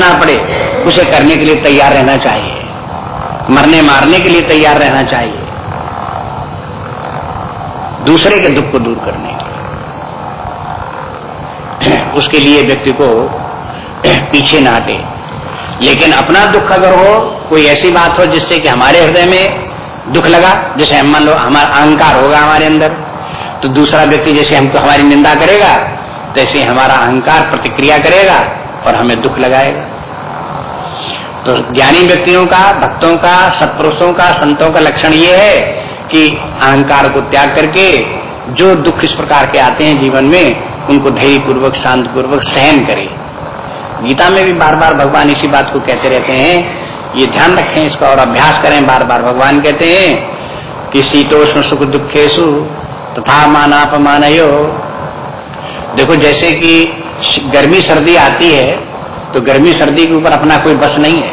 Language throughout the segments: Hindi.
करना पड़े, उसे करने के लिए तैयार रहना चाहिए। मरने मारने के लिए तैयार रहना चाहिए। दूसरे के दुख को दूर करने के लिए। उसके लिए व्यक्ति को पीछे ना हटे। लेकिन अपना दुख अगर हो, कोई ऐसी बात हो जिससे कि हमारे हृदय में दुख लगा, जैसे हम मान लो, हमारा अहंकार होगा हमारे अंदर तो दूसरा व्यक्ति जैसे हमको हमारी निंदा करेगा, तैसे हमारा अहंकार प्रतिक्रिया करेगा और हमें दुख लगाएगा। तो ज्ञानी व्यक्तियों का, भक्तों का, सत्पुरुषों का, संतों का लक्षण ये है कि अहंकार को त्याग करके जो दुख इस प्रकार के आते हैं जीवन में, उनको धैर्य पूर्वक शांत पूर्वक सहन करे। गीता में भी बार बार भगवान इसी बात को कहते रहते हैं। ये ध्यान रखें इसका और अभ्यास करें बार बार भगवान कहते हैं कि शीतोष्ण सुख दुखेशु तथा मानापमान देखो जैसे कि गर्मी सर्दी आती है तो गर्मी सर्दी के ऊपर अपना कोई बस नहीं है।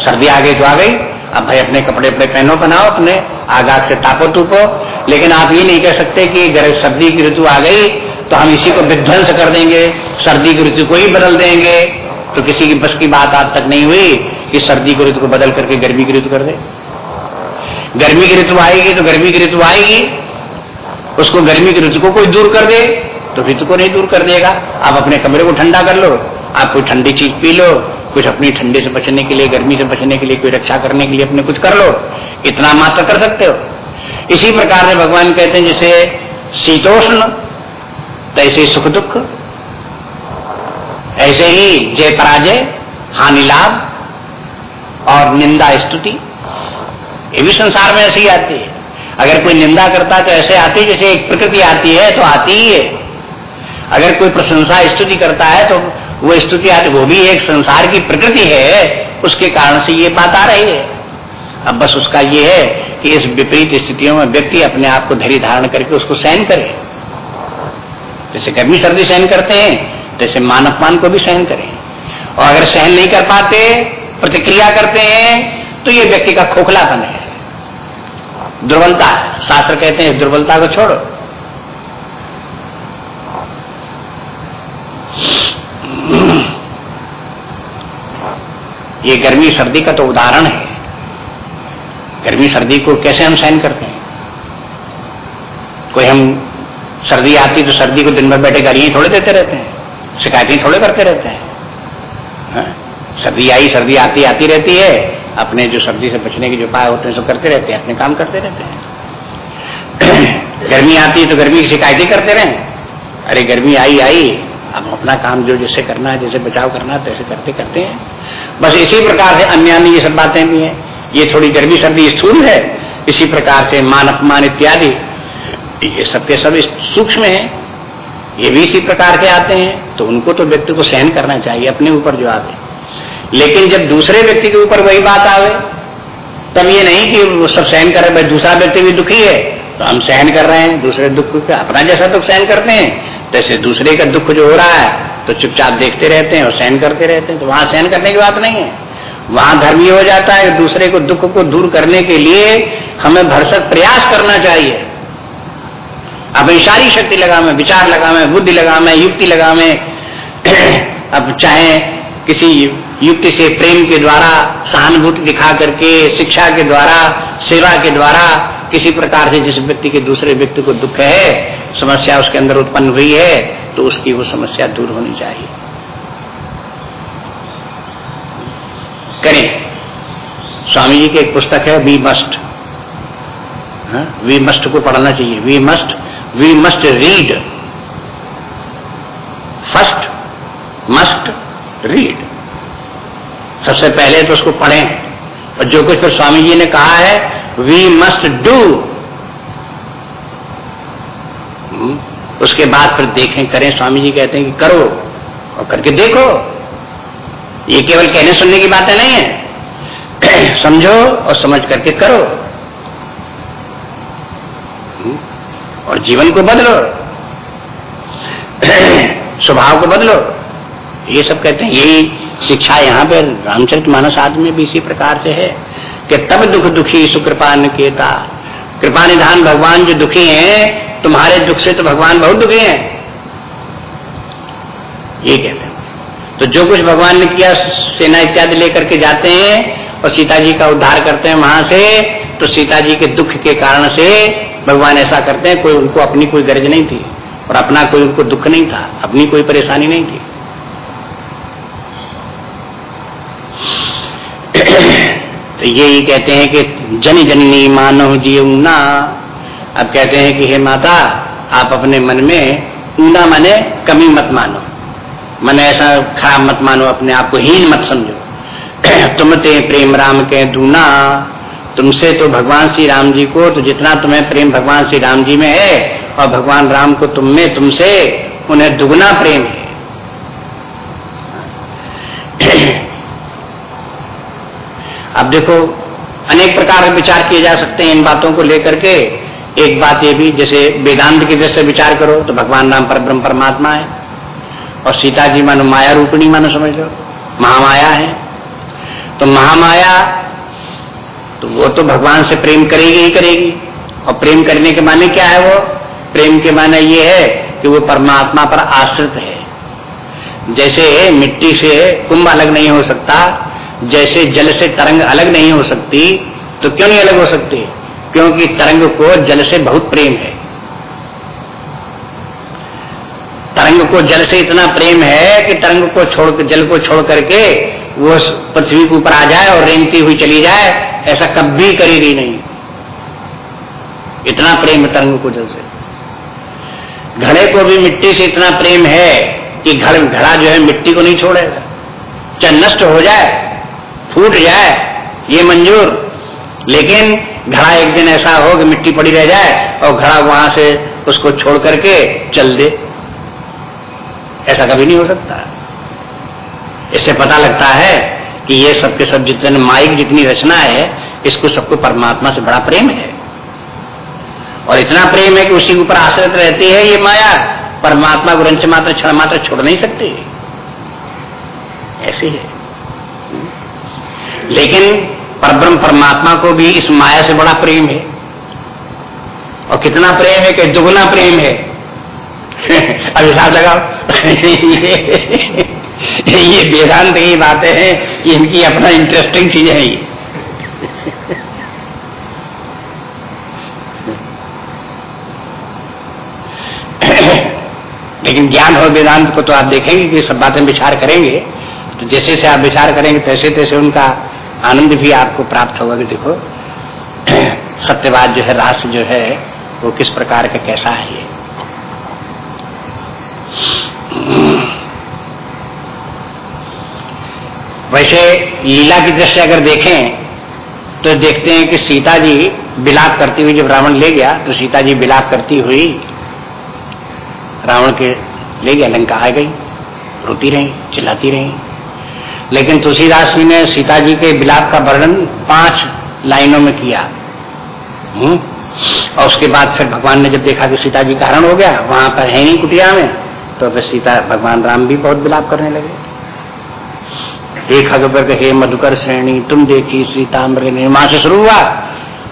सर्दी आ गई तो आ गई, अब भाई अपने कपड़े अपने पहनो बनाओ अपने आग आग से तापो तूपो। लेकिन आप ये नहीं कह सकते कि सर्दी की ऋतु आ गई तो हम इसी को विध्वंस कर देंगे, सर्दी की ऋतु को ही बदल देंगे। तो किसी की बस की बात आज तक नहीं हुई कि सर्दी की ऋतु को बदल करके गर्मी की ऋतु कर दे। गर्मी की ऋतु आएगी तो गर्मी की ऋतु आएगी। उसको गर्मी की ऋतु को कोई दूर कर दे तो ऋतु को नहीं दूर कर देगा। आप अपने कमरे को ठंडा कर लो। आप कोई ठंडी चीज़ पी लो, कुछ अपनी ठंडी से बचने के लिए, गर्मी से बचने के लिए, कोई रक्षा करने के लिए अपने कुछ कर लो, इतना मात्र कर सकते हो। इसी प्रकार से भगवान कहते हैं, जैसे शीतोष्ण, तैसे सुख दुख, ऐसे ही जय पराजय, हानि लाभ और निंदा स्तुति, ये भी संसार में ऐसी आती है। अगर कोई निंदा करता तो ऐसे आती है जैसे एक प्रकृति आती है तो आती ही है। अगर कोई प्रशंसा स्तुति करता है तो वो स्तुति आती वो भी एक संसार की प्रकृति है, उसके कारण से ये बात आ रही है। अब बस उसका ये है कि इस विपरीत स्थितियों में व्यक्ति अपने आप को धैर्य धारण करके उसको सहन करे। जैसे गर्मी सर्दी सहन करते हैं जैसे मान अपमान को भी सहन करें। और अगर सहन नहीं कर पाते, प्रतिक्रिया करते हैं तो ये व्यक्ति का खोखलापन है। दुर्बलता शास्त्र कहते हैं दुर्बलता को छोड़ो। ये गर्मी सर्दी का तो उदाहरण है। गर्मी सर्दी को कैसे हम सहन करते हैं? कोई हम सर्दी आती तो सर्दी को दिन भर बैठे गाड़ियाँ थोड़े देते रहते हैं, शिकायतें थोड़े करते रहते हैं। हा? सर्दी आई, सर्दी आती आती रहती है, अपने जो सर्दी से बचने के जो उपाय होते हैं सो करते रहते हैं, अपने काम करते रहते हैं। गर्मी आती है तो गर्मी की शिकायतें करते रहे। अरे गर्मी आई आई अब अपना काम जो जैसे करना है, जैसे बचाव करना है तैसे करते करते हैं। बस इसी प्रकार से अन्य अन्य ये सब बातें भी हैं। ये थोड़ी गर्मी सर्दी स्थूल है, इसी प्रकार से मान अपमान इत्यादि। ये सबके सब सूक्ष्म है। ये भी इसी प्रकार के आते हैं तो उनको तो व्यक्ति को सहन करना चाहिए, अपने ऊपर जो आवे लेकिन जब दूसरे व्यक्ति के ऊपर वही बात आवे, तब ये नहीं कि वो सब सहन करे, भाई दूसरा व्यक्ति भी दुखी है तो हम सहन कर रहे हैं, दूसरे दुख का अपना जैसा दुख सहन करते हैं। तैसे दूसरे का दुख जो हो रहा है तो चुपचाप देखते रहते हैं और सहन करते रहते हैं तो वहाँ सहन करने की बात नहीं है। वहाँ धर्म ये हो जाता है, दूसरे को दुख को दूर करने के लिए हमें भरसक प्रयास करना चाहिए। अपनी सारी शक्ति लगा में विचार लगा में बुद्धि लगा में युक्ति लगा में अब चाहे किसी युक्ति से प्रेम के द्वारा, सहानुभूति दिखा करके, शिक्षा के द्वारा, सेवा के द्वारा, किसी प्रकार से जिस व्यक्ति के दूसरे व्यक्ति को दुख है समस्या उसके अंदर उत्पन्न हुई है तो उसकी वो समस्या दूर होनी चाहिए। करें। स्वामी जी की एक पुस्तक है वी मस्ट वी मस्ट को पढ़ना चाहिए। We must we must read first must read सबसे पहले तो उसको पढ़ें। और जो कुछ फिर स्वामी जी ने कहा है वी मस्ट डू उसके बाद फिर देखें, करें, स्वामी जी कहते हैं कि करो और करके देखो। ये केवल कहने सुनने की बातें नहीं है। समझो और समझ करके करो। और जीवन को बदलो। स्वभाव को बदलो। ये सब कहते हैं, यही शिक्षा यहाँ पे रामचरित मानस आदमी भी इसी प्रकार से है कि तब दुख दुखी सुकृपा निकेता कृपा निधान भगवान जो दुखी हैं तुम्हारे दुख से तो भगवान बहुत दुखी हैं। ये कहते हैं। तो जो कुछ भगवान ने किया, सेना इत्यादि लेकर के जाते हैं और सीता जी का उद्धार करते हैं वहाँ से तो सीता जी के दुख के कारण से भगवान ऐसा करते हैं, कोई उनको अपनी कोई गर्ज नहीं थी और अपना कोई उनको दुख नहीं था, अपनी कोई परेशानी नहीं थी। तो यही कहते हैं कि जन जननी मानव जीव ना अब कहते हैं कि, हे माता, आप अपने मन में ऊना माने कमी मत मानो। मन ऐसा खराब मत मानो, अपने आप को हीन मत समझो। तुम ते प्रेम राम के दूना। तुमसे तो भगवान श्री राम जी को तो जितना तुम्हें प्रेम भगवान श्री राम जी में है, और भगवान राम को तुम में तुमसे उन्हें दुगना प्रेम है। अब देखो, अनेक प्रकार के विचार किए जा सकते हैं इन बातों को लेकर के। एक बात ये भी, जैसे वेदांत की दृष्टि विचार करो तो भगवान राम पर ब्रह्म परमात्मा है। और सीता जी मानो माया रूपिणी मानो समझ लो, महामाया है। तो महामाया तो वो तो भगवान से प्रेम करेगी ही करेगी। और प्रेम करने के माने क्या है वो? प्रेम के माने ये है कि वो परमात्मा पर आश्रित है। जैसे मिट्टी से कुंभ अलग नहीं हो सकता, जैसे जल से तरंग अलग नहीं हो सकती तो क्यों नहीं अलग हो सकती? क्योंकि तरंग को जल से बहुत प्रेम है। तरंग को जल से इतना प्रेम है कि तरंग को छोड़ जल को छोड़ करके वो पृथ्वी के ऊपर आ जाए और रेंगती हुई चली जाए, ऐसा कभी करेगी नहीं। इतना प्रेम है तरंग को जल से। घड़े को भी मिट्टी से इतना प्रेम है कि घड़ घड़ा जो है मिट्टी को नहीं छोड़ेगा। चाहे नष्ट हो जाए, फूट जाए, ये मंजूर। लेकिन घड़ा एक दिन ऐसा हो कि मिट्टी पड़ी रह जाए और घड़ा वहाँ से उसको छोड़ करके चल दे। ऐसा कभी नहीं हो सकता। इससे पता लगता है कि ये सबके सब जितने माइक जितनी रचना है, इसको सबको परमात्मा से बड़ा प्रेम है। और इतना प्रेम है कि उसी के ऊपर आश्रित रहती है ये माया। परमात्मा को रंच मात्र, क्षण मात्र छोड़ नहीं सकती। ऐसी है। लेकिन परब्रह्म परमात्मा को भी इस माया से बड़ा प्रेम है। और कितना प्रेम है कि दुगुना प्रेम है। अब हिसाब लगाओ। ये वेदांत की बातें हैं, कि इनकी अपना इंटरेस्टिंग चीज़ है ये। लेकिन ज्ञान और वेदांत को तो आप देखेंगे कि सब बातें विचार करेंगे। तो जैसे से आप विचार करेंगे तैसे तैसे उनका आनंद भी आपको प्राप्त होगा कि देखो, सत्यवाद जो है, रास जो है, वो किस प्रकार का, कैसा है ये? वैसे लीला की दृष्टि अगर देखें तो देखते हैं कि सीता जी बिलाप करती हुई, जब रावण ले गया तो सीता जी बिलाप करती हुई रावण के, ले गया, लंका आ गई, रोती रही, चिल्लाती रही। लेकिन तुलसीदास जी ने सीता जी के बिलाप का वर्णन पाँच लाइनों में किया हुँ? हम्म? और उसके बाद फिर भगवान ने जब देखा कि सीता जी का हरण हो गया, वहाँ पर है नहीं कुटिया में तो फिर सीता, भगवान राम भी बहुत बिलाप करने लगे एक अकबर हे मधुकर श्रेणी, तुम देखी सीताम्र वहाँ से शुरू हुआ,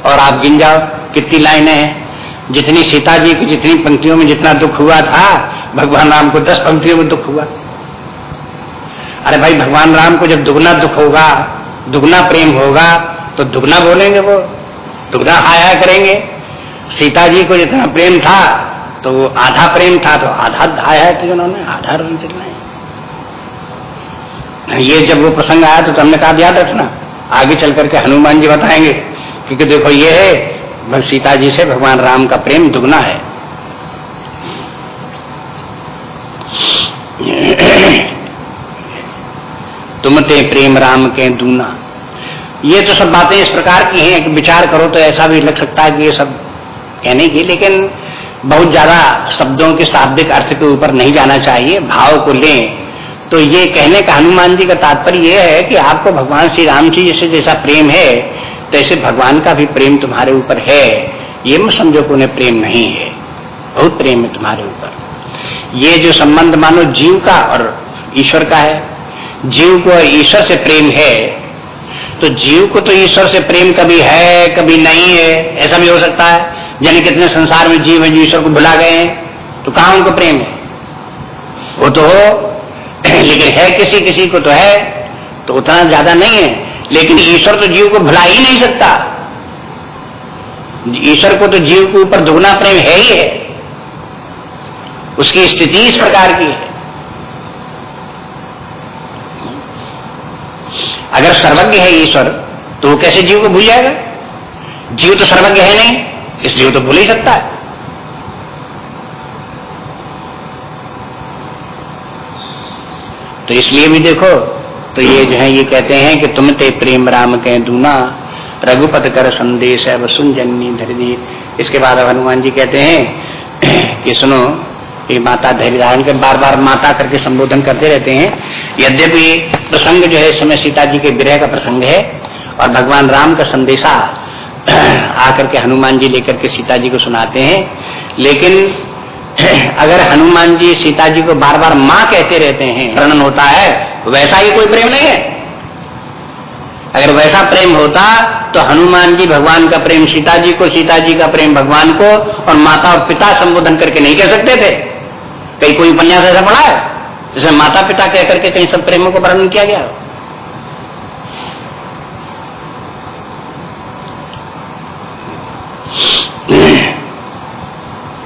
और आप गिन जाओ कितनी लाइनें हैं जितनी सीता जी की जितनी पंक्तियों में जितना दुख हुआ था, भगवान राम को दस पंक्तियों में दुख हुआ अरे भाई, भगवान राम को जब दुगना दुख होगा, दुगना प्रेम होगा तो दुगना बोलेंगे वो। दुगना आया करेंगे। सीता जी को जितना प्रेम था तो वो आधा प्रेम था तो आधा आया कि उन्होंने, आधा रोन चलना ये जब वो प्रसंग आया तो हमने कहा याद रखना, आगे चल करके हनुमान जी बताएँगे, क्योंकि देखो ये है सीता जी से भगवान राम का प्रेम दुगना है। तुम ते प्रेम राम के दूना। ये तो सब बातें इस प्रकार की हैं कि विचार करो तो ऐसा भी लग सकता है कि ये सब कहने की, लेकिन बहुत ज़्यादा शब्दों के शाब्दिक अर्थ के ऊपर नहीं जाना चाहिए, भाव को लें। तो ये कहने का हनुमान जी का तात्पर्य यह है कि आपको भगवान श्री राम जी जैसे जैसा प्रेम है, तैसे भगवान का भी प्रेम तुम्हारे ऊपर है। ये मत समझो को उन्हें प्रेम नहीं है। बहुत प्रेम है तुम्हारे ऊपर। ये जो संबंध मानो जीव का और ईश्वर का है जीव को ईश्वर से प्रेम है तो जीव को तो ईश्वर से प्रेम कभी है, कभी नहीं है, ऐसा भी हो सकता है। यानी कितने संसार में जीव है जो ईश्वर को भुला गए हैं तो कहा उनको प्रेम है? वो तो हो, लेकिन है किसी किसी को तो है तो उतना ज़्यादा नहीं है। लेकिन ईश्वर तो जीव को भुला ही नहीं सकता। ईश्वर को तो जीव के ऊपर दुगना प्रेम है ही है। उसकी स्थिति इस प्रकार की है। अगर सर्वज्ञ है ईश्वर तो वो कैसे जीव को भूल जाएगा? जीव तो सर्वज्ञ है नहीं, इस जीव तो भूल ही सकता है। तो इसलिए भी देखो तो ये जो है, ये कहते हैं कि तुम ते प्रेम राम कह दूना, रघुपत कर संदेश है सुन जननी धरदी इसके बाद हनुमान जी कहते हैं कि सुनो ये माता धैर्य धारण कर बार बार माता करके संबोधन करते रहते हैं। यद्यपि प्रसंग जो है इस समय सीता जी के विरह का प्रसंग है और भगवान राम का संदेशा आकर के हनुमान जी लेकर के सीता जी को सुनाते हैं। लेकिन अगर हनुमान जी सीता जी को बार बार माँ कहते रहते हैं, वर्णन होता है, वैसा ही कोई प्रेम नहीं है। अगर वैसा प्रेम होता तो हनुमान जी भगवान का प्रेम सीता जी को सीता जी का प्रेम भगवान को और माता और पिता संबोधन करके नहीं कह सकते थे। कहीं कोई उपन्यास ऐसा पढ़ा है? जिसमें माता पिता कह करके कहीं सब प्रेमों को वर्णन किया गया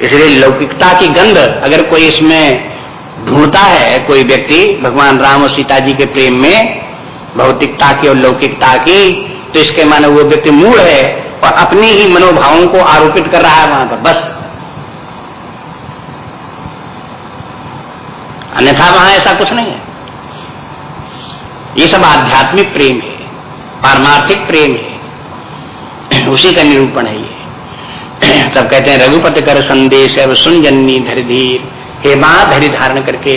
इसलिए लौकिकता की गंध, अगर कोई इसमें ढूंढता है, कोई व्यक्ति भगवान राम और सीता जी के प्रेम में, भौतिकता की और लौकिकता की तो इसके माने वो व्यक्ति मूल है और अपने ही मनोभावों को आरोपित कर रहा है वहाँ पर। बस। अन्यथा वहाँ ऐसा कुछ नहीं है। ये सब आध्यात्मिक प्रेम है, पारमार्थिक प्रेम है। उसी का निरूपण है ये। तब कहते हैं, रघुपति कर संदेश है सुन जननी धर धीर। हे माँ धरी धारण करके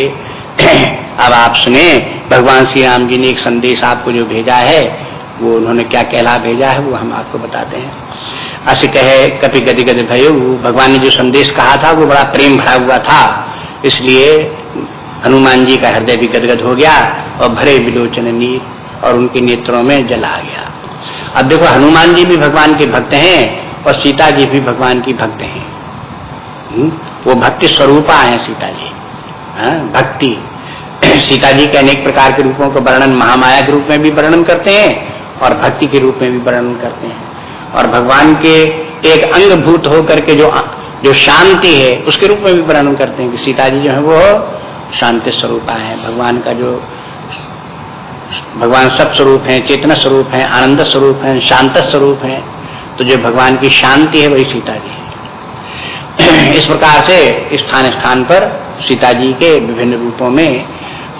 अब आप सुने। भगवान श्री राम जी ने एक संदेश आपको जो भेजा है, वो उन्होंने क्या कहला भेजा है, वो हम आपको बताते हैं। अस कहे, कपि गति गति भयो। भगवान ने जो संदेश कहा था, वो बड़ा प्रेम भरा हुआ था। इसलिए हनुमान जी का हृदय भी गदगद हो गया और भरे विलोचन नीर और उनके नेत्रों में जल आ गया। अब देखो हनुमान जी भी भगवान के भक्त हैं और सीता जी भी भगवान की भक्त हैं। हम्म? वो भक्ति स्वरूपा है सीता जी। हाँ, भक्ति। सीता जी के अनेक प्रकार के रूपों का वर्णन महामाया के रूप में भी वर्णन करते हैं और भक्ति के रूप में भी वर्णन करते हैं। और भगवान के एक अंग भूत होकर के जो जो शांति है उसके रूप में भी वर्णन करते हैं कि सीता जी जो है वो शांति स्वरूपा है। भगवान का जो भगवान सब स्वरूप है, चेतना स्वरूप है, आनंद स्वरूप है, शांत स्वरूप है तो जो भगवान की शांति है वही सीता जी है। इस प्रकार से स्थान स्थान पर सीता जी के विभिन्न रूपों में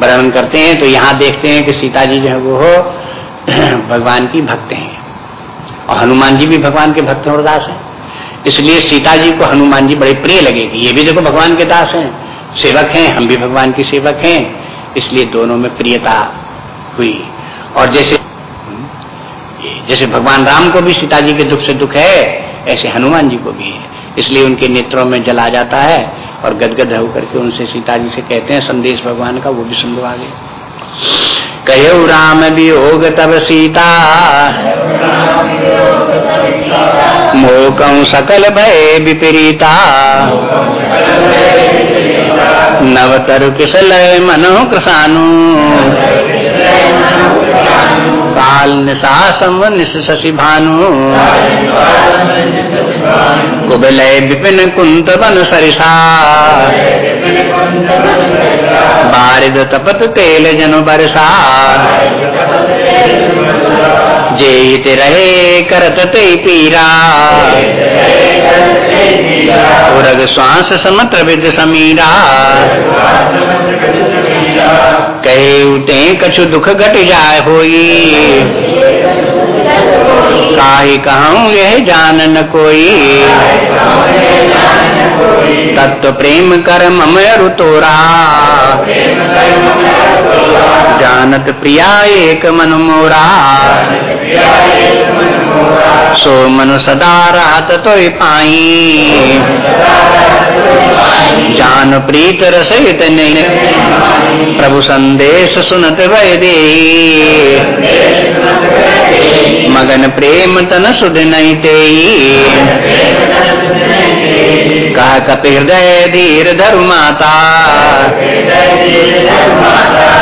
वर्णन करते हैं। तो यहाँ देखते हैं कि सीता जी जो है वो भगवान की भक्त हैं। और हनुमान जी भी भगवान के भक्त और दास हैं। इसलिए सीता जी को हनुमान जी बड़े प्रिय लगेगी। ये भी देखो भगवान के दास हैं। सेवक हैं, हम भी भगवान के सेवक हैं। इसलिए दोनों में प्रियता हुई। और जैसे जैसे भगवान राम को भी सीता जी के दुख से दुख है, ऐसे हनुमान जी को भी है। इसलिए उनके नेत्रों में जल जाता है और गदगद होकर के उनसे सीता जी से कहते हैं, संदेश भगवान का, वो भी सुन लो आगे कहो, राम वियोग तब सीता, मोकं सकल भय विपरीता। नवतर किसलय मनो कृषानु काल निशासम निश भानु कुबलय विपिन कुंत बन सरिषा बारिद तपत तेल जन बरसा जेत रहे करत ते पीरा। उरग श्वास समत्र विद समीरा। कहे उते कछु दुख घट जाय होई। काहे कहूँ यह जान न कोई। तत्व प्रेम कर ममरु तोरा। जानत प्रिया एक मन मोरा। सो मनु सदा रात तो पाई जान प्रीत रसहित प्रभु संदेश सुनत वह दे मगन प्रेम तन सुध नहीं ते। कहा कप हृदय धीर धरु माता।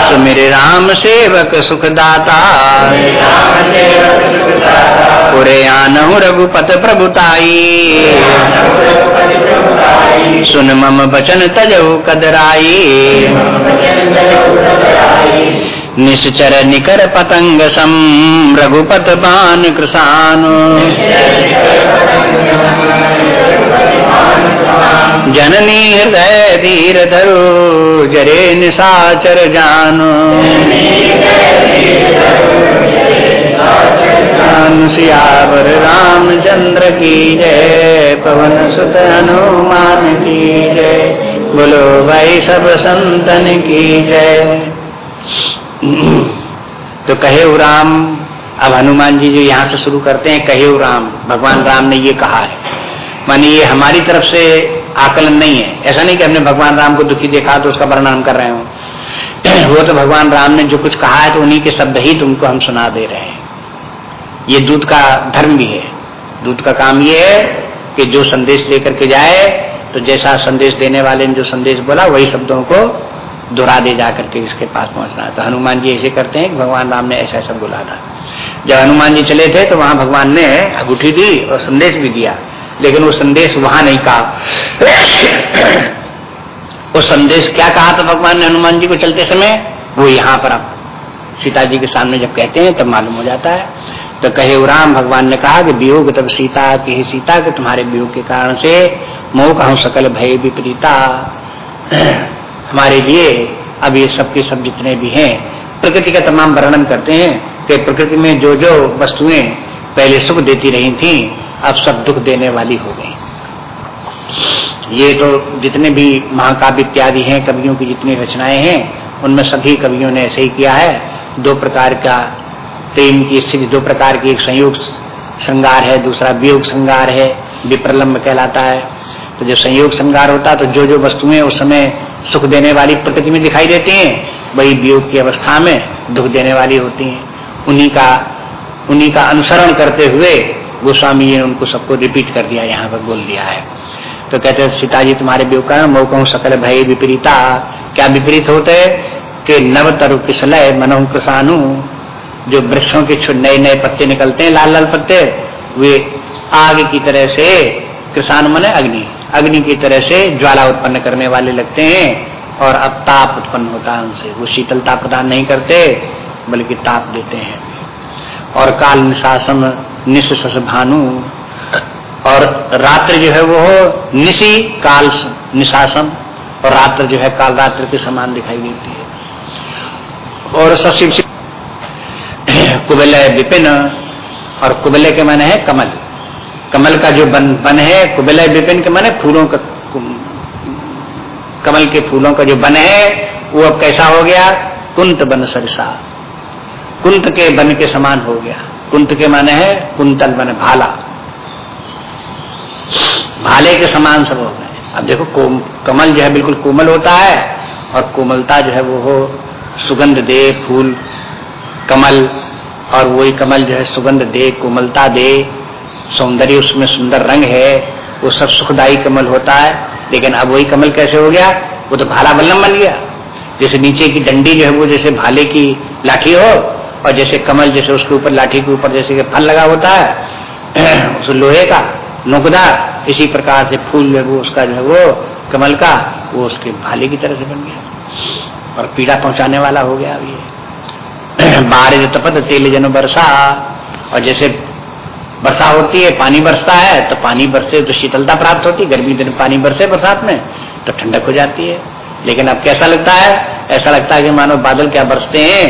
सुमिर राम सेवक सुखदाता। पुरे आनहु रघुपत प्रभुताई। सुन मम बचन तजहु कदराई। निश्चर निकर पतंग सम रघुपत बान कृषान जननी हृदय धीर धरो, जरे निशाचर जानो। सियावर रामचंद्र की जय, पवन सुत हनुमान की जय। बोलो भाई सब संतन की जय। तो कहे राम, अब हनुमान जी जो यहाँ से शुरू करते हैं कहे राम, भगवान राम ने ये कहा है। मानी ये हमारी तरफ़ से आकलन नहीं है। ऐसा नहीं कि हमने भगवान राम को दुखी देखा तो उसका वर्णन कर रहे हो। वो तो भगवान राम ने जो कुछ कहा है तो उन्हीं के शब्द ही तुमको हम सुना दे रहे हैं। ये दूध का धर्म भी है। दूध का काम ये है कि जो संदेश लेकर के जाए तो जैसा संदेश देने वाले ने जो संदेश बोला, वही शब्दों को दोहरा दे जाकर के इसके पास पहुँचना तो हनुमान जी ऐसे करते हैं भगवान राम ने ऐसा ऐसा बोला था। जब हनुमान जी चले थे तो वहाँ भगवान ने अंगूठी दी और संदेश भी दिया। लेकिन वो संदेश वहाँ नहीं कहा। वो संदेश क्या कहा था भगवान ने हनुमान जी को चलते समय? वो यहाँ पर अब सीता जी के सामने जब कहते हैं, तब मालूम हो जाता है। तो कहे राम, भगवान ने कहा कि वियोग तब सीता की सीता के तुम्हारे वियोग के कारण से मोह कहूँ सकल भय विपरीता। हमारे लिए अब ये सब के सब जितने भी हैं, प्रकृति का तमाम वर्णन करते हैं कि प्रकृति में जो जो वस्तुएँ पहले सुख देती रही थी, अब सब दुख देने वाली हो गई। ये तो जितने भी महाकाव्य इत्यादि हैं, कवियों की जितनी रचनाएँ हैं, उनमें सभी कवियों ने ऐसे ही किया है। दो प्रकार का प्रेम की स्थिति दो प्रकार की, एक संयोग श्रृंगार है, दूसरा वियोग श्रृंगार है विप्रलम्ब कहलाता है। तो जब संयोग श्रृंगार होता है तो जो जो वस्तुएँ उस समय सुख देने वाली प्रकृति में दिखाई देती हैं, वही वियोग की अवस्था में दुख देने वाली होती हैं। उन्हीं का उन्हीं का अनुसरण करते हुए गोस्वामी जी ने उनको सबको रिपीट कर दिया, यहाँ पर बोल दिया है। तो कहते हैं, सीताजी, तुम्हारे का मौकों सकल भय विपरीता। क्या विपरीत होते कि नव तरु किसलय मनो कृषाणु जो वृक्षों के नए नए पत्ते निकलते हैं, लाल लाल पत्ते, वे आग की तरह से किसान मने अग्नि। अग्नि की तरह से ज्वाला उत्पन्न करने वाले लगते हैं और अब ताप उत्पन्न होता है उनसे। वो शीतलता प्रदान नहीं करते, बल्कि ताप देते हैं। और काल निशासन निश भानु। और रात्र जो है वो निशी काल निशासन और रात्र जो है काल रात्रि के समान दिखाई देती है। और सशिव कुबल विपिन और कुबले के माने है कमल। कमल का जो बन बन है, कुबलय विपिन के माने फूलों का कमल के फूलों का जो बन है, वो अब कैसा हो गया? कुंत बन सरसा। कुंत के बन के समान हो गया। कुंत के माने है कुंतल बन भाला। भाले के समान सब हो गए। अब देखो कमल जो है बिल्कुल कोमल होता है और कोमलता जो है वो हो सुगंध दे फूल। कमल, और वही कमल जो है सुगंध दे, कोमलता दे। सौंदर्य उसमें सुंदर रंग है, वो सब सुखदायी कमल होता है। लेकिन अब वही कमल कैसे हो गया? वो तो भाला बल्लम बन गया। जैसे नीचे की डंडी जो है, वो जैसे भाले की लाठी हो, और जैसे कमल जैसे उसके ऊपर, लाठी के ऊपर जैसे फल लगा होता है, उस लोहे का नुकदार इसी प्रकार से फूल जो वो उसका जो है वो कमल का, वो उसके भाले की तरह से बन गया। और पीड़ा पहुँचाने वाला हो गया अभी बारिश तपत तेल जन बरसा, और जैसे वर्षा होती है, पानी बरसता है तो पानी बरसे तो शीतलता प्राप्त होती है गर्मी दिन पानी बरसे बरसात में तो ठंडक हो जाती है। लेकिन अब कैसा लगता है? ऐसा लगता है कि मानो बादल क्या बरसते हैं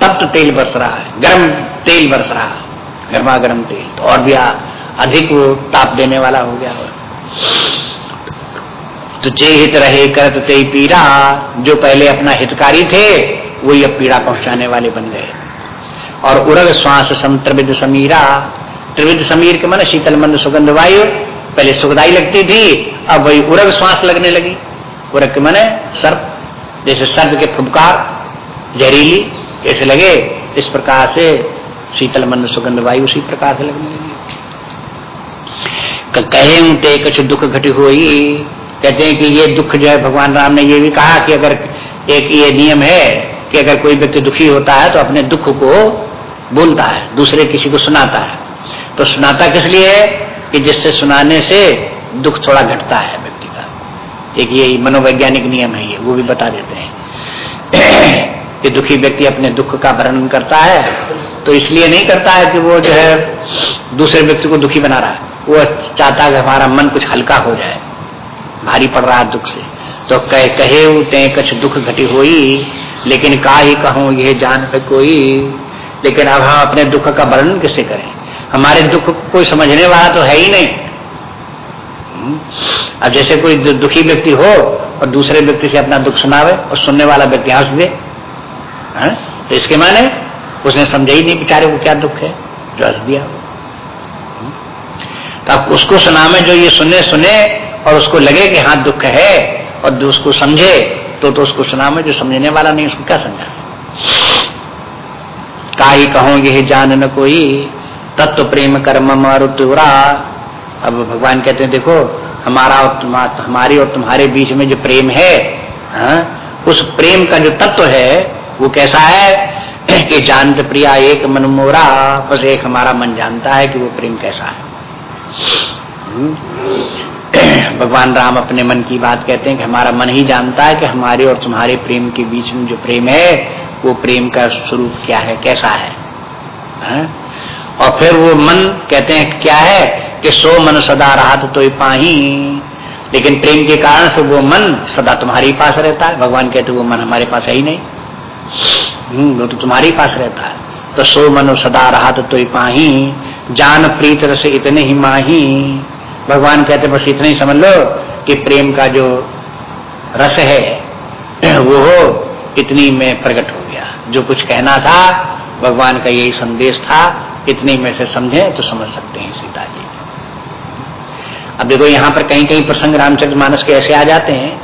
तब तो तेल बरस रहा है, गर्म तेल बरस रहा है गर्मा गर्म तेल। तो और भी अधिक ताप देने वाला हो गया तो जे हित रहे कर तो पीड़ा जो पहले अपना हितकारी थे वही अब पीड़ा पहुँचाने वाले बन गए। और उड़ग श्वास संत्रविद समीरा त्रिविध समीर के मन शीतल मंद सुगंध वायु, पहले सुखदाई लगती थी, अब वही उरग श्वास लगने लगी। उरग के मन सर्प, जैसे सर्प के फुबकार जहरीली कैसे लगे, इस प्रकार से शीतल मंद सुगंध वायु उसी प्रकार से लगने लगी। कहे उठे कुछ दुख घटी हुई, कहते हैं कि ये दुख जो है, भगवान राम ने ये भी कहा कि अगर एक ये नियम है कि अगर कोई व्यक्ति दुखी होता है तो अपने दुख को बोलता है, दूसरे किसी को सुनाता है। तो सुनाता किस लिए? कि जिससे सुनाने से दुख थोड़ा घटता है व्यक्ति का। एक ये मनोवैज्ञानिक नियम है ये, वो भी बता देते हैं। कि दुखी व्यक्ति अपने दुख का वर्णन करता है तो इसलिए नहीं करता है कि वो जो है दूसरे व्यक्ति को दुखी बना रहा है। वो चाहता है कि हमारा मन कुछ हल्का हो जाए, भारी पड़ रहा है दुख से। तो कह, कहे उठे कुछ दुख घटी हुई लेकिन का ही कहूँ ये जान पे कोई लेकिन अब हम अपने दुख का वर्णन किससे करें हमारे दुख को कोई समझने वाला तो है ही नहीं हम्म। अब जैसे कोई दुखी व्यक्ति हो और दूसरे व्यक्ति से अपना दुख सुनावे और सुनने वाला व्यक्ति हंस दे हाँ? तो इसके माने उसने समझा ही नहीं बेचारे को क्या दुख है, जो हंस दिया हम्म। तो अब उसको सुना में जो ये सुने सुने और उसको लगे कि हाँ दुख है और उसको समझे तो तो उसको सुना में जो समझने वाला नहीं, उसको क्या समझा का ही कहो ये जान न कोई, तत्व प्रेम कर्म मारुतुरा अब भगवान कहते हैं, देखो, हमारा और हमारी और तुम्हारे बीच में जो प्रेम है, हा? उस प्रेम का जो तत्व है, वो कैसा है कि जानत प्रिया एक मन मोरा, बस एक हमारा मन जानता है कि वो प्रेम कैसा है हम्म। भगवान राम अपने मन की बात कहते हैं कि हमारा मन ही जानता है कि हमारे और तुम्हारे प्रेम के बीच में जो प्रेम है वो प्रेम का स्वरूप क्या है कैसा है? हा? और फिर वो मन कहते हैं क्या है कि सो मन सदा राहत तो पाही। लेकिन प्रेम के कारण से वो मन सदा तुम्हारे पास रहता है। भगवान कहते वो मन हमारे पास है ही नहीं। हम्म, वो तो तुम्हारे पास रहता है। तो सो मनो सदा राहत तो पाही। जान प्रीत रस इतने ही माही। भगवान कहते बस इतना ही समझ लो कि प्रेम का जो रस है, वो हो, इतनी में प्रकट हो गया। जो कुछ कहना था, भगवान का यही संदेश था, इतने में से समझे तो समझ सकते हैं सीता जी। अब देखो, यहाँ पर कहीं कहीं प्रसंग रामचंद्र मानस के ऐसे आ जाते हैं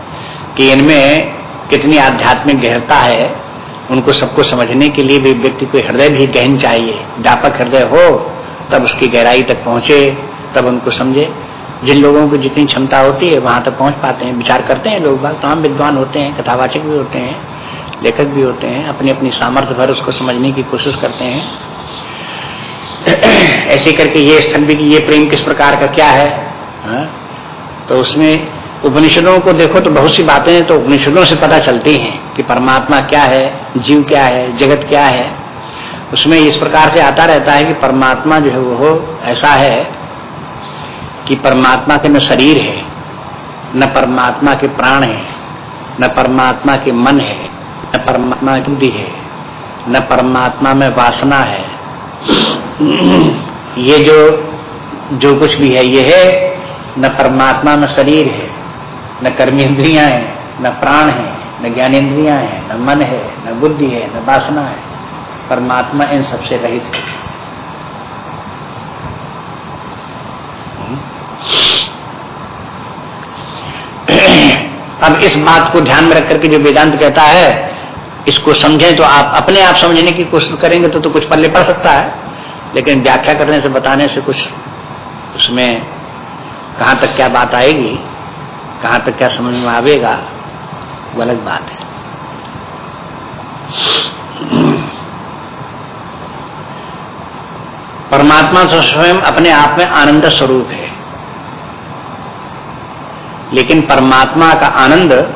कि इनमें कितनी आध्यात्मिक गहरता है, उनको सबको समझने के लिए भी व्यक्ति को हृदय भी गहन चाहिए। व्यापक हृदय हो, तब उसकी गहराई तक पहुँचे, तब उनको समझे। जिन लोगों को जितनी क्षमता होती है, वहाँ तक पहुँच पाते हैं, विचार करते हैं लोग तमाम विद्वान होते हैं, कथावाचक भी होते हैं, लेखक भी होते हैं अपनी अपनी सामर्थ्य भर उसको समझने की कोशिश करते हैं ऐसे करके ये स्थल भी कि ये प्रेम किस प्रकार का क्या है, हा? तो उसमें उपनिषदों को देखो तो बहुत सी बातें तो उपनिषदों से पता चलती हैं कि परमात्मा क्या है, जीव क्या है, जगत क्या है उसमें इस प्रकार से आता रहता है कि परमात्मा जो है वो ऐसा है कि परमात्मा के न शरीर है, न परमात्मा के प्राण है, न परमात्मा के मन है, न परमात्मा की बुद्धि है, न परमात्मा में वासना है। ये जो जो कुछ भी है, ये है, न परमात्मा में शरीर है, न कर्मेंद्रिया है, न प्राण है, न ज्ञानेन्द्रिया है, न मन है, न बुद्धि है, न वासना है। परमात्मा इन सबसे रहित है। अब इस बात को ध्यान में रख करके जो वेदांत कहता है, इसको समझें तो आप अपने आप समझने की कोशिश करेंगे तो तो कुछ पल्ले पड़ सकता है। लेकिन व्याख्या करने से, बताने से कुछ उसमें कहाँ तक क्या बात आएगी, कहाँ तक क्या समझ में आवेगा, वो अलग बात है। परमात्मा स्वयं अपने आप में आनंद स्वरूप है। लेकिन परमात्मा का आनंद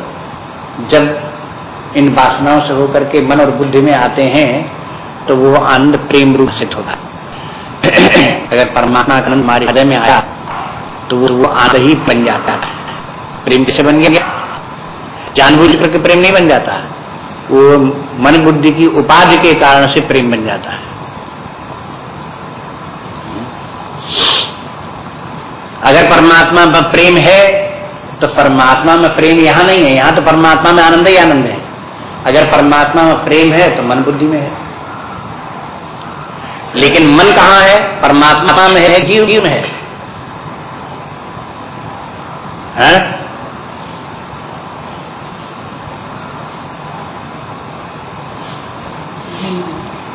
जब इन वासनाओं से होकर के मन और बुद्धि में आते हैं तो वो आनंद प्रेम रूप से होता अगर परमात्मा का आनंद हमारे हृदय में आया तो वो वो आनंद ही बन जाता है। प्रेम कैसे बन गया? जानबूझ करके प्रेम नहीं बन जाता। वो मन बुद्धि की उपाधि के कारण से प्रेम बन जाता है। अगर परमात्मा प्रेम है तो परमात्मा में प्रेम यहाँ नहीं है यहाँ तो परमात्मा में आनंद ही आनंद है। अगर परमात्मा में प्रेम है तो मन बुद्धि में है। लेकिन मन कहाँ है? परमात्मा में है जीव जीव में है, है?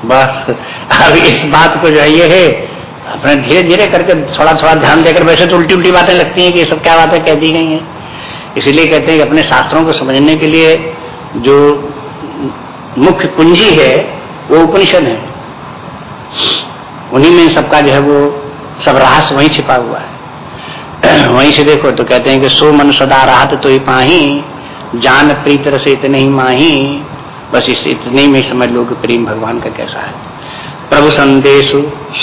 बस अब इस बात को जो है अपने धीरे धीरे करके थोड़ा थोड़ा ध्यान देकर वैसे तो उल्टी उल्टी बातें लगती हैं कि ये सब क्या बातें कह दी गई हैं। इसीलिए कहते हैं कि अपने शास्त्रों को समझने के लिए जो मुख्य कुंजी है, वो उपनिषद है। उन्हीं में सबका जो है वो, सब रहस्य वहीं छिपा हुआ है। वहीं से देखो तो कहते हैं कि सो मन सदा राहत तो ही पाही, जान प्रीतर से इतने ही माही। बस इस इतने में समझ लो कि प्रेम भगवान का कैसा है। प्रभु संदेश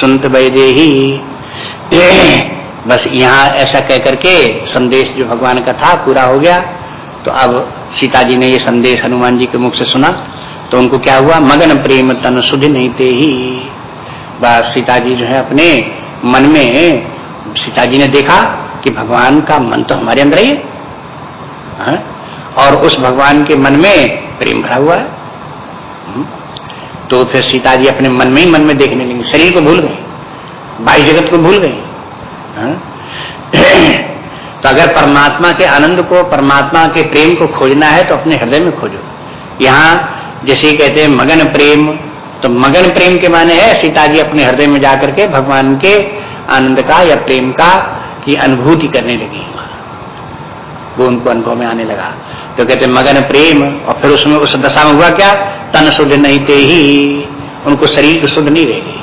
सुनत वैदे ही बस यहाँ ऐसा कह करके संदेश जो भगवान का था पूरा हो गया। तो अब सीता जी ने ये संदेश हनुमान जी के मुख से सुना। तो उनको क्या हुआ? मगन प्रेम तन सुध नहीं थे ही बस सीता जी जो है अपने मन में सीता जी ने देखा कि भगवान का मन तो हमारे अंदर ही है। हाँ? और उस भगवान के मन में प्रेम भरा हुआ है। हम्म? तो फिर सीता जी अपने मन में ही मन में देखने लगी। शरीर को भूल गई। बाई जगत को भूल गई। हाँ? तो अगर परमात्मा के आनंद को, परमात्मा के प्रेम को खोजना है तो अपने हृदय में खोजो। यहाँ जैसे कहते हैं, मगन प्रेम तो मगन प्रेम के माने है, सीता जी अपने हृदय में जाकर के भगवान के आनंद का या प्रेम का की अनुभूति करने लगी। वो उनको अनुभव में आने लगा। तो कहते मगन प्रेम, और फिर उसमें उस दशा में हुआ क्या? तन शुद्ध नहीं थे ही, उनको शरीर की शुद्ध नहीं रहेगी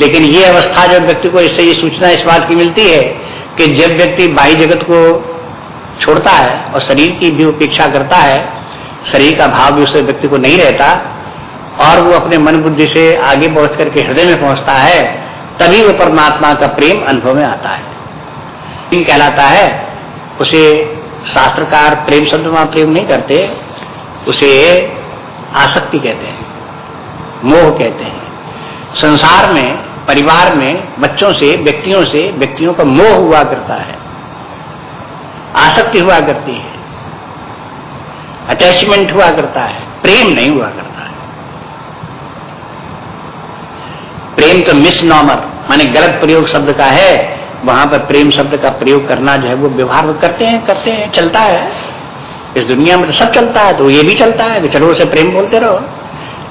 लेकिन ये अवस्था जब व्यक्ति को इससे ये सूचना इस बात की मिलती है कि जब व्यक्ति बाह्य जगत को छोड़ता है और शरीर की भी उपेक्षा करता है, शरीर का भाव भी उस व्यक्ति को नहीं रहता और वो अपने मन बुद्धि से आगे बढ़ करके हृदय में पहुँचता है, तभी वो परमात्मा का प्रेम अनुभव में आता है। कहलाता है, उसे शास्त्रकार प्रेम शब्द वहाँ प्रेम नहीं करते, उसे आसक्ति कहते हैं, मोह कहते हैं। संसार में, परिवार में, बच्चों से, व्यक्तियों से, व्यक्तियों का मोह हुआ करता है। आसक्ति हुआ करती है। अटैचमेंट हुआ करता है। प्रेम नहीं हुआ करता है। प्रेम तो मिस नॉमर माने गलत प्रयोग शब्द का है। वहाँ पर प्रेम शब्द का प्रयोग करना जो है, वो व्यवहार करते हैं करते हैं, चलता है। इस दुनिया में तो सब चलता है तो ये भी चलता है चलो उसे प्रेम बोलते रहो।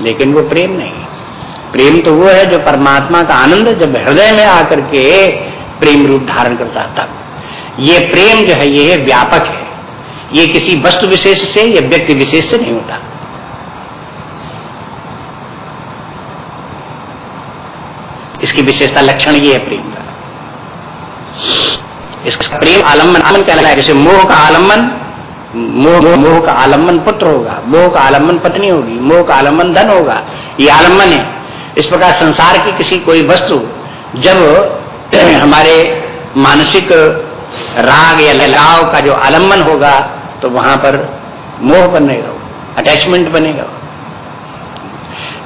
लेकिन वो प्रेम नहीं। प्रेम तो वो है जो परमात्मा का आनंद जब हृदय में आकर के प्रेम रूप धारण करता है, तब। ये प्रेम जो है, ये व्यापक है। ये किसी वस्तु विशेष से, या व्यक्ति विशेष से नहीं होता। इसकी विशेषता लक्षण ये है प्रेम का। इसका प्रेम आलंबन आलम क्या लगा जैसे मोह का आलंबन मोह मोह का आलंबन पुत्र होगा, मोह का आलंबन पत्नी होगी, मोह का आलंबन धन होगा, ये आलंबन है। इस प्रकार संसार की किसी कोई वस्तु, जब हमारे मानसिक राग या लगाव का जो आलंबन होगा तो वहाँ पर मोह बनेगा अटैचमेंट बनेगा।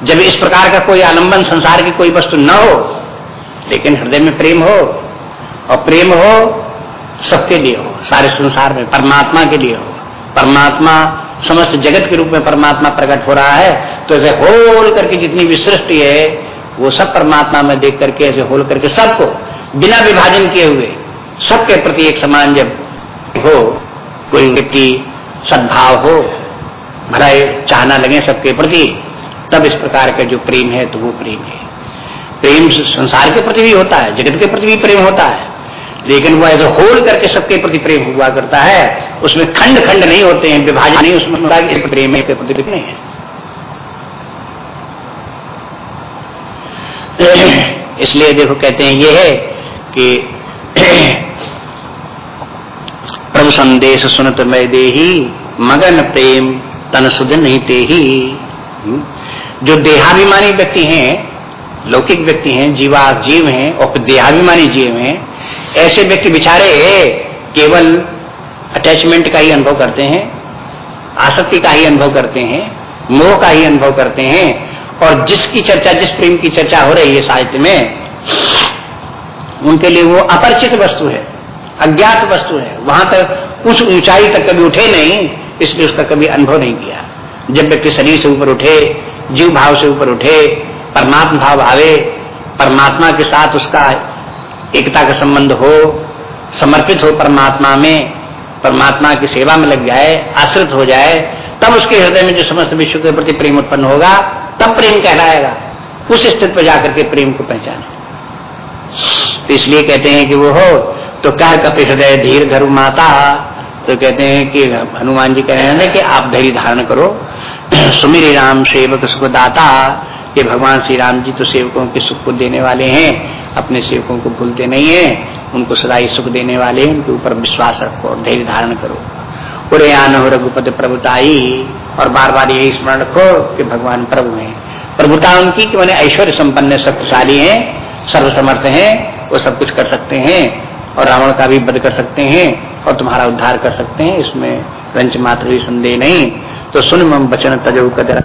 जब इस प्रकार का कोई आलंबन संसार की कोई वस्तु न हो, लेकिन हृदय में प्रेम हो, और प्रेम हो, सबके लिए हो, सारे संसार में, परमात्मा के लिए हो। परमात्मा, समस्त जगत के रूप में परमात्मा प्रकट हो रहा है तो ऐसे होल करके जितनी भी सृष्टि है, वो सब परमात्मा में देख करके ऐसे होल करके सबको, बिना विभाजन किए हुए, सबके प्रति एक समान जब हो, कोई व्यक्ति सद्भाव हो, भला चाहना लगे सबके प्रति, तब इस प्रकार का जो प्रेम है तो वो प्रेम है। प्रेम संसार के प्रति भी होता है, जगत के प्रति भी प्रेम होता है। लेकिन वो ऐसे होल करके सबके प्रति प्रेम हुआ करता है, उसमें खंड खंड नहीं होते हैं, विभाजन नहीं, उसमें प्रेम के प्रति नहीं है इसलिए देखो कहते हैं ये है कि प्रभु संदेश सुनत मैं देही, मगन प्रेम तन सुध नहीं ते ही हम्म। जो देहाभिमानी व्यक्ति हैं, लौकिक व्यक्ति हैं जीवा जीव हैं, और देहाभिमानी जीव हैं ऐसे व्यक्ति बिचारे केवल अटैचमेंट का ही अनुभव करते हैं, आसक्ति का ही अनुभव करते हैं, मोह का ही अनुभव करते हैं, और जिसकी चर्चा, जिस प्रेम की चर्चा हो रही है साहित्य में, उनके लिए वो अपरिचित वस्तु है, अज्ञात वस्तु है। वहाँ तक उस ऊंचाई तक कभी उठे नहीं, इसलिए उसका कभी अनुभव नहीं किया। जब व्यक्ति शरीर से ऊपर उठे, जीव भाव से ऊपर उठे, परमात्मा भाव आवे, परमात्मा के साथ उसका एकता का संबंध हो, समर्पित हो परमात्मा में, परमात्मा की सेवा में लग जाए, आश्रित हो जाए, तब उसके हृदय में जो समस्त विश्व के प्रति प्रेम उत्पन्न होगा, तब प्रेम कहलाएगा। उस स्थिति पर जाकर के प्रेम को पहचाने। तो इसलिए कहते हैं कि वो हो तो कह कपि हृदय धीर धरु माता। तो कहते हैं कि हनुमान जी कह रहे हैं कि आप धैर्य धारण करो। सुमिर राम सेवक सुख दाता कि भगवान श्री राम जी तो सेवकों के सुख को देने वाले हैं। अपने सेवकों को भूलते नहीं है, उनको सदा ही सुख देने वाले उनके ऊपर विश्वास रखो और धैर्य धारण करो। पूरे आन हो रघुपति प्रभुताई, और बार बार यही स्मरण रखो कि भगवान प्रभु हैं। प्रभुता उनकी कि मैंने ऐश्वर्य संपन्न शक्तिशाली हैं, सर्वसमर्थ हैं, वो सब कुछ कर सकते हैं, और रावण का भी वध कर सकते हैं, और तुम्हारा उद्धार कर सकते हैं, इसमें रंच मात्र भी संदेह नहीं। तो सुन मम बचन तजो कदर।